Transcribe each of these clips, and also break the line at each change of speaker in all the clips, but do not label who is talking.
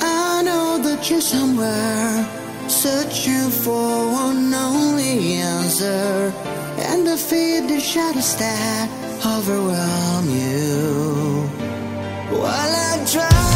I know that you're somewhere, searching for one only answer, and I fear the shadows that overwhelm you. While I try.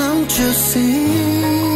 Don't you see?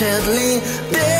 Undoubtedly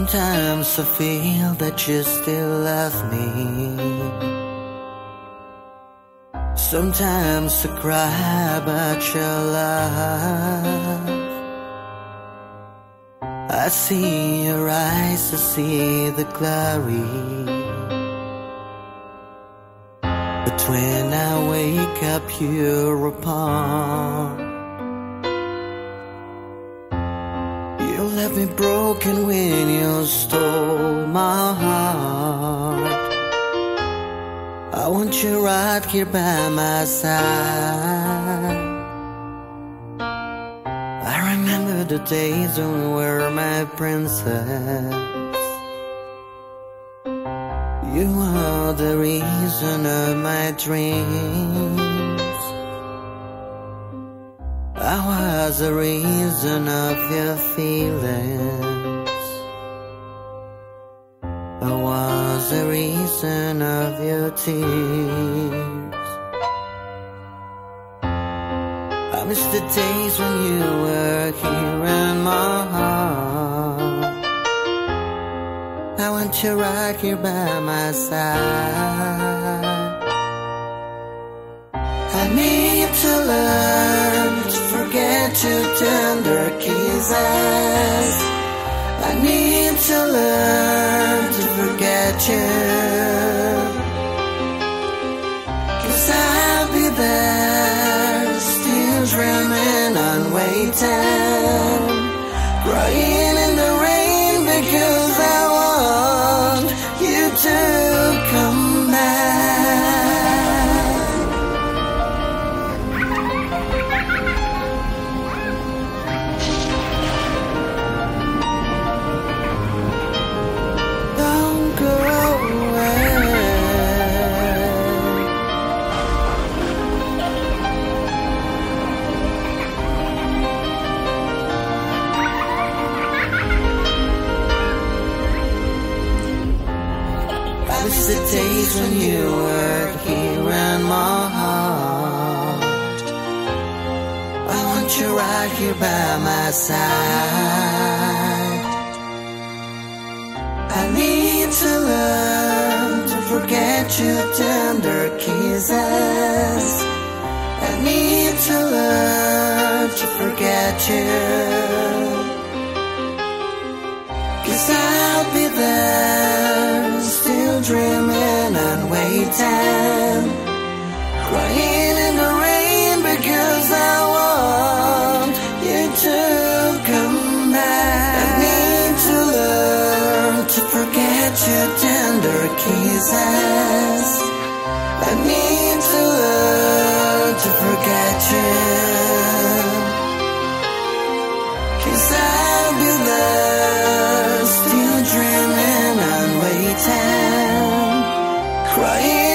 Sometimes I feel that you still love me. Sometimes I cry about your love. I see your eyes, I see the glory. But when I wake up, you're apart. Left me broken when you stole my heart. I want you right here by my side. I remember the days when you were my princess. You are the reason of my dreams. I was the reason of your feelings. I was the reason of your tears. I miss the days when you were here in my heart. I want you right here by my side. I need to learn forget your tender kisses. I need to learn to forget you. Cause I'll be there, still dreaming and waiting. Crying you right here by my side. I need to learn to forget your tender kisses. I need to learn to forget you. Cause I'll be there, still dreaming and waiting. Crying your tender kisses. I need to learn to forget you. Cause I'll be there, still dreaming and waiting, crying